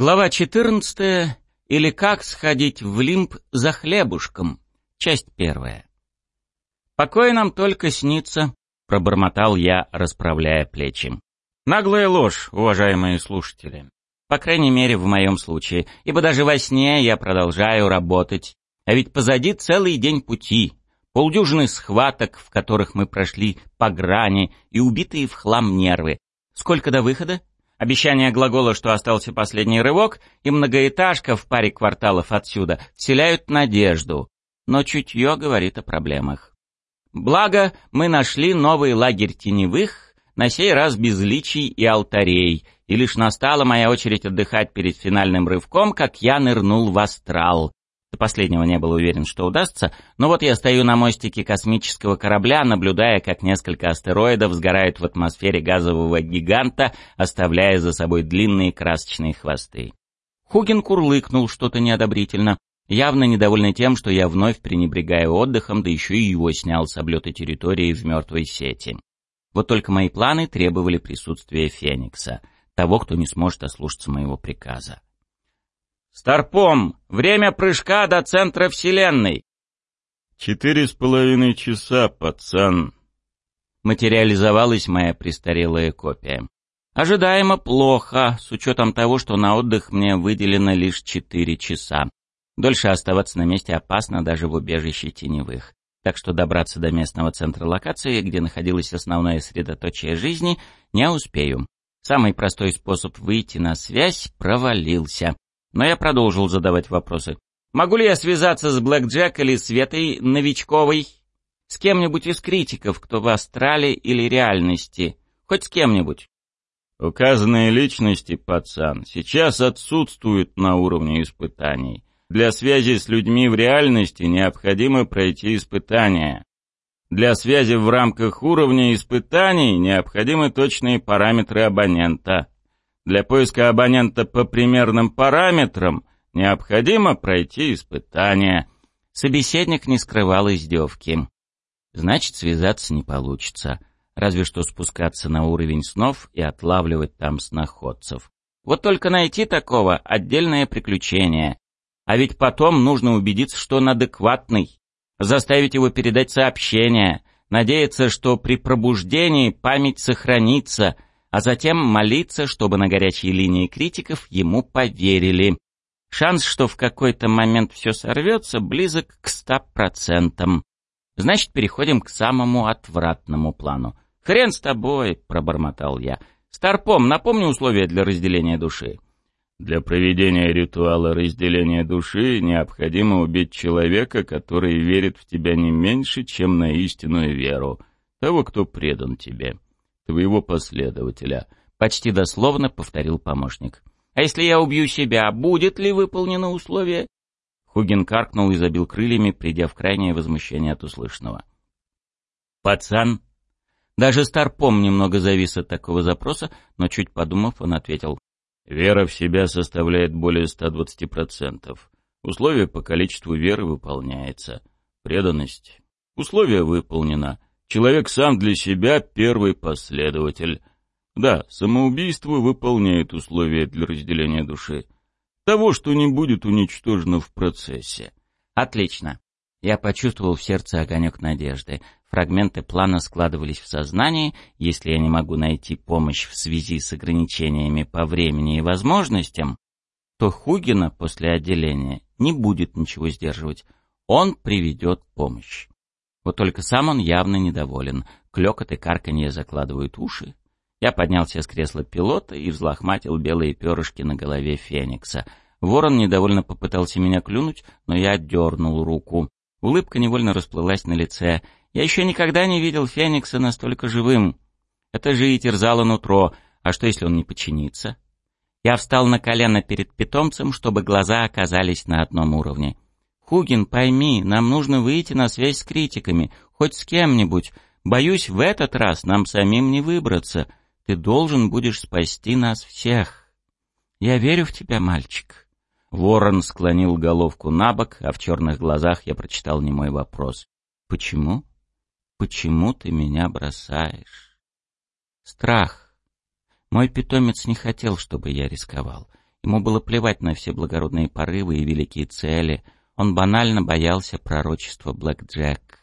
Глава 14. Или как сходить в лимб за хлебушком. Часть первая. «Покой нам только снится», — пробормотал я, расправляя плечи. Наглая ложь, уважаемые слушатели. По крайней мере, в моем случае, ибо даже во сне я продолжаю работать. А ведь позади целый день пути, полдюжины схваток, в которых мы прошли по грани, и убитые в хлам нервы. Сколько до выхода? Обещание глагола, что остался последний рывок, и многоэтажка в паре кварталов отсюда вселяют надежду, но чутье говорит о проблемах. Благо, мы нашли новый лагерь теневых, на сей раз без личий и алтарей, и лишь настала моя очередь отдыхать перед финальным рывком, как я нырнул в астрал, до последнего не был уверен, что удастся, но вот я стою на мостике космического корабля, наблюдая, как несколько астероидов сгорают в атмосфере газового гиганта, оставляя за собой длинные красочные хвосты. Хугин курлыкнул что-то неодобрительно, явно недовольный тем, что я вновь пренебрегаю отдыхом, да еще и его снял с облета территории в мертвой сети. Вот только мои планы требовали присутствия Феникса, того, кто не сможет ослушаться моего приказа. «Старпом! Время прыжка до центра Вселенной!» «Четыре с половиной часа, пацан!» Материализовалась моя престарелая копия. Ожидаемо плохо, с учетом того, что на отдых мне выделено лишь четыре часа. Дольше оставаться на месте опасно даже в убежище теневых. Так что добраться до местного центра локации, где находилось основное средоточие жизни, не успею. Самый простой способ выйти на связь провалился. Но я продолжил задавать вопросы. Могу ли я связаться с Блэк Джек или Светой Новичковой? С кем-нибудь из критиков, кто в астрале или реальности? Хоть с кем-нибудь? Указанные личности, пацан, сейчас отсутствуют на уровне испытаний. Для связи с людьми в реальности необходимо пройти испытания. Для связи в рамках уровня испытаний необходимы точные параметры абонента. Для поиска абонента по примерным параметрам необходимо пройти испытание. Собеседник не скрывал издевки. Значит, связаться не получится. Разве что спускаться на уровень снов и отлавливать там сноходцев. Вот только найти такого — отдельное приключение. А ведь потом нужно убедиться, что он адекватный. Заставить его передать сообщение. Надеяться, что при пробуждении память сохранится — а затем молиться, чтобы на горячей линии критиков ему поверили. Шанс, что в какой-то момент все сорвется, близок к ста процентам. Значит, переходим к самому отвратному плану. «Хрен с тобой!» — пробормотал я. «Старпом, напомни условия для разделения души». «Для проведения ритуала разделения души необходимо убить человека, который верит в тебя не меньше, чем на истинную веру, того, кто предан тебе» твоего последователя», — почти дословно повторил помощник. «А если я убью себя, будет ли выполнено условие?» Хугин каркнул и забил крыльями, придя в крайнее возмущение от услышанного. «Пацан!» Даже Старпом немного завис от такого запроса, но чуть подумав, он ответил. «Вера в себя составляет более 120%. Условие по количеству веры выполняется. Преданность. Условие выполнено. Человек сам для себя первый последователь. Да, самоубийство выполняет условия для разделения души. Того, что не будет уничтожено в процессе. Отлично. Я почувствовал в сердце огонек надежды. Фрагменты плана складывались в сознании. Если я не могу найти помощь в связи с ограничениями по времени и возможностям, то Хугина после отделения не будет ничего сдерживать. Он приведет помощь. Вот только сам он явно недоволен. Клёкот и карканье закладывают уши. Я поднялся с кресла пилота и взлохматил белые перышки на голове Феникса. Ворон недовольно попытался меня клюнуть, но я отдернул руку. Улыбка невольно расплылась на лице. Я еще никогда не видел Феникса настолько живым. Это же и терзало нутро. А что, если он не подчинится? Я встал на колено перед питомцем, чтобы глаза оказались на одном уровне. Хугин, пойми, нам нужно выйти на связь с критиками, хоть с кем-нибудь. Боюсь, в этот раз нам самим не выбраться. Ты должен будешь спасти нас всех. Я верю в тебя, мальчик. Ворон склонил головку на бок, а в черных глазах я прочитал немой вопрос. Почему? Почему ты меня бросаешь? Страх. Мой питомец не хотел, чтобы я рисковал. Ему было плевать на все благородные порывы и великие цели. Он банально боялся пророчества Блэк Джек.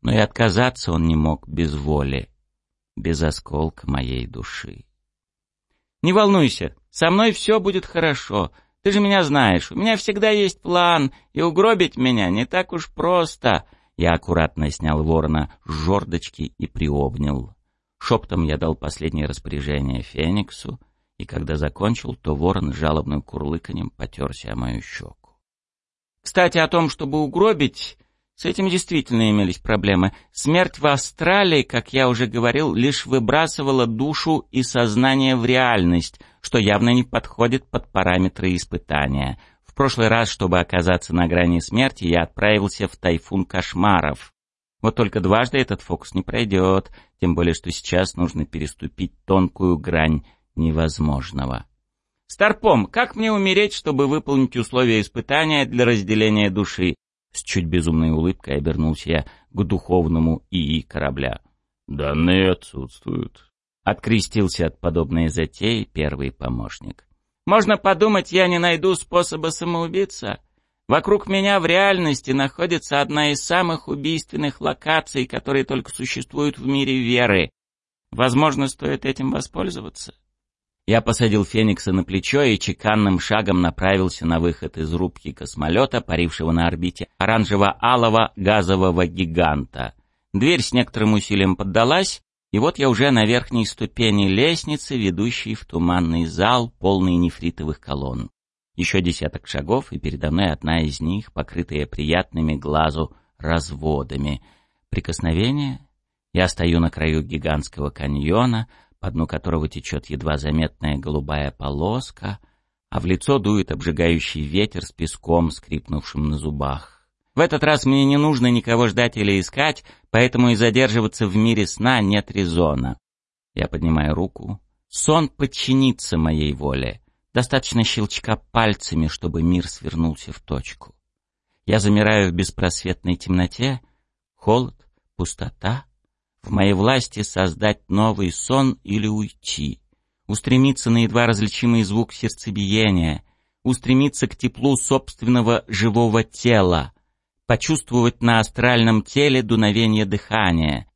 Но и отказаться он не мог без воли, без осколка моей души. «Не волнуйся, со мной все будет хорошо. Ты же меня знаешь, у меня всегда есть план, и угробить меня не так уж просто». Я аккуратно снял ворона с жердочки и приобнял. Шептом я дал последнее распоряжение Фениксу, и когда закончил, то ворон жалобным курлыканьем потерся о мою щеку. Кстати, о том, чтобы угробить, с этим действительно имелись проблемы. Смерть в Австралии, как я уже говорил, лишь выбрасывала душу и сознание в реальность, что явно не подходит под параметры испытания. В прошлый раз, чтобы оказаться на грани смерти, я отправился в тайфун кошмаров. Вот только дважды этот фокус не пройдет, тем более, что сейчас нужно переступить тонкую грань невозможного. «Старпом, как мне умереть, чтобы выполнить условия испытания для разделения души?» С чуть безумной улыбкой обернулся я к духовному ИИ корабля. «Данные отсутствуют», — открестился от подобной затеи первый помощник. «Можно подумать, я не найду способа самоубиться. Вокруг меня в реальности находится одна из самых убийственных локаций, которые только существуют в мире веры. Возможно, стоит этим воспользоваться?» Я посадил Феникса на плечо и чеканным шагом направился на выход из рубки космолета, парившего на орбите оранжево-алого газового гиганта. Дверь с некоторым усилием поддалась, и вот я уже на верхней ступени лестницы, ведущей в туманный зал, полный нефритовых колонн. Еще десяток шагов, и передо мной одна из них, покрытая приятными глазу разводами. Прикосновение. Я стою на краю гигантского каньона — по дну которого течет едва заметная голубая полоска, а в лицо дует обжигающий ветер с песком, скрипнувшим на зубах. В этот раз мне не нужно никого ждать или искать, поэтому и задерживаться в мире сна нет резона. Я поднимаю руку. Сон подчинится моей воле. Достаточно щелчка пальцами, чтобы мир свернулся в точку. Я замираю в беспросветной темноте. Холод, пустота — в моей власти создать новый сон или уйти. Устремиться на едва различимый звук сердцебиения. Устремиться к теплу собственного живого тела. Почувствовать на астральном теле дуновение дыхания.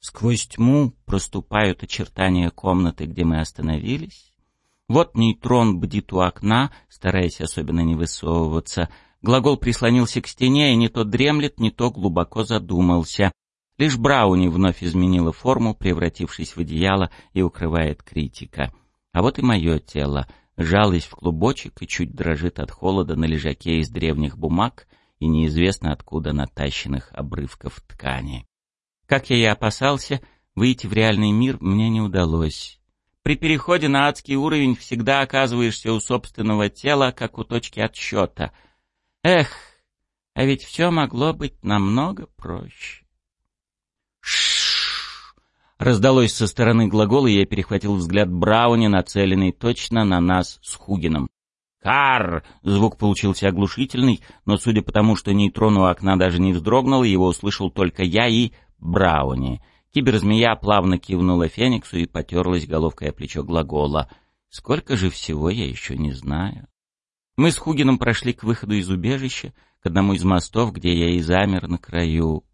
Сквозь тьму проступают очертания комнаты, где мы остановились. Вот нейтрон бдит у окна, стараясь особенно не высовываться. Глагол прислонился к стене и не то дремлет, не то глубоко задумался. Лишь Брауни вновь изменила форму, превратившись в одеяло, и укрывает критика. А вот и мое тело. Жалось в клубочек и чуть дрожит от холода на лежаке из древних бумаг и неизвестно откуда натащенных обрывков ткани. Как я и опасался, выйти в реальный мир мне не удалось. При переходе на адский уровень всегда оказываешься у собственного тела, как у точки отсчета. Эх, а ведь все могло быть намного проще. Раздалось со стороны глагола, и я перехватил взгляд Брауни, нацеленный точно на нас с Хугином. «Кар!» — звук получился оглушительный, но судя по тому, что нейтрон у окна даже не вздрогнул, его услышал только я и Брауни. Киберзмея плавно кивнула Фениксу и потерлась головкой о плечо глагола. Сколько же всего я еще не знаю. Мы с Хугином прошли к выходу из убежища, к одному из мостов, где я и замер на краю.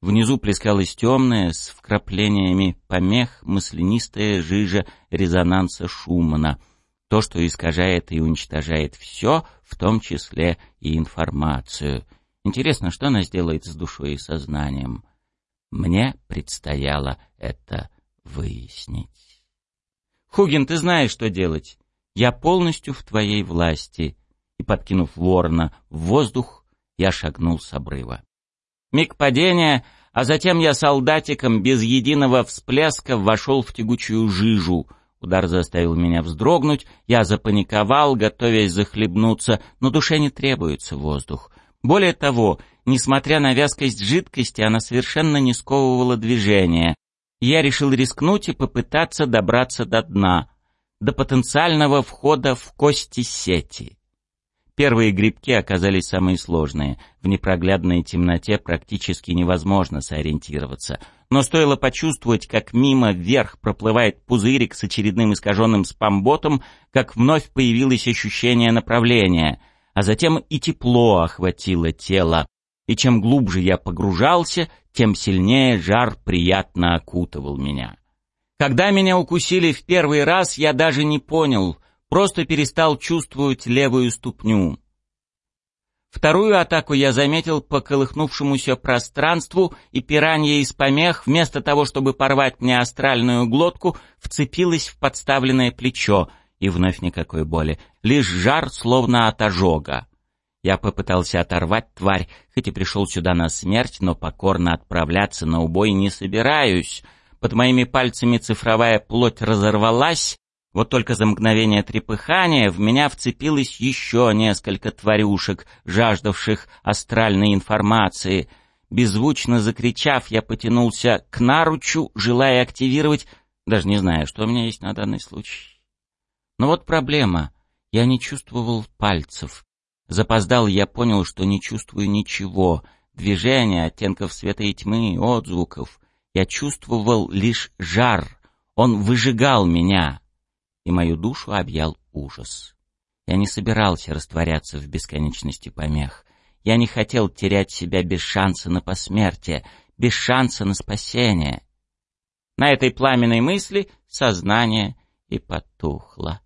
Внизу плескалась темная, с вкраплениями помех, маслянистая жижа резонанса Шумана. То, что искажает и уничтожает все, в том числе и информацию. Интересно, что она сделает с душой и сознанием? Мне предстояло это выяснить. «Хугин, ты знаешь, что делать. Я полностью в твоей власти». И, подкинув ворона в воздух, я шагнул с обрыва. Миг падения, а затем я солдатиком без единого всплеска вошел в тягучую жижу. Удар заставил меня вздрогнуть, я запаниковал, готовясь захлебнуться, но душе не требуется воздух. Более того, несмотря на вязкость жидкости, она совершенно не сковывала движение. Я решил рискнуть и попытаться добраться до дна, до потенциального входа в кости сети. Первые грибки оказались самые сложные. В непроглядной темноте практически невозможно сориентироваться. но стоило почувствовать, как мимо вверх проплывает пузырик с очередным искаженным спамботом, как вновь появилось ощущение направления, а затем и тепло охватило тело, и чем глубже я погружался, тем сильнее жар приятно окутывал меня. Когда меня укусили в первый раз, я даже не понял, просто перестал чувствовать левую ступню. Вторую атаку я заметил по колыхнувшемуся пространству, и пиранья из помех, вместо того, чтобы порвать мне астральную глотку, вцепилась в подставленное плечо, и вновь никакой боли, лишь жар, словно от ожога. Я попытался оторвать тварь, хоть и пришел сюда на смерть, но покорно отправляться на убой не собираюсь. Под моими пальцами цифровая плоть разорвалась, вот только за мгновение трепыхания в меня вцепилось еще несколько тварюшек, жаждавших астральной информации. Беззвучно закричав, я потянулся к наручу, желая активировать, даже не знаю, что у меня есть на данный случай. Но вот проблема. Я не чувствовал пальцев. Запоздал я понял, что не чувствую ничего. Движения, оттенков света и тьмы, отзвуков. Я чувствовал лишь жар. Он выжигал меня и мою душу объял ужас. Я не собирался растворяться в бесконечности помех. Я не хотел терять себя без шанса на посмертие, без шанса на спасение. На этой пламенной мысли сознание и потухло.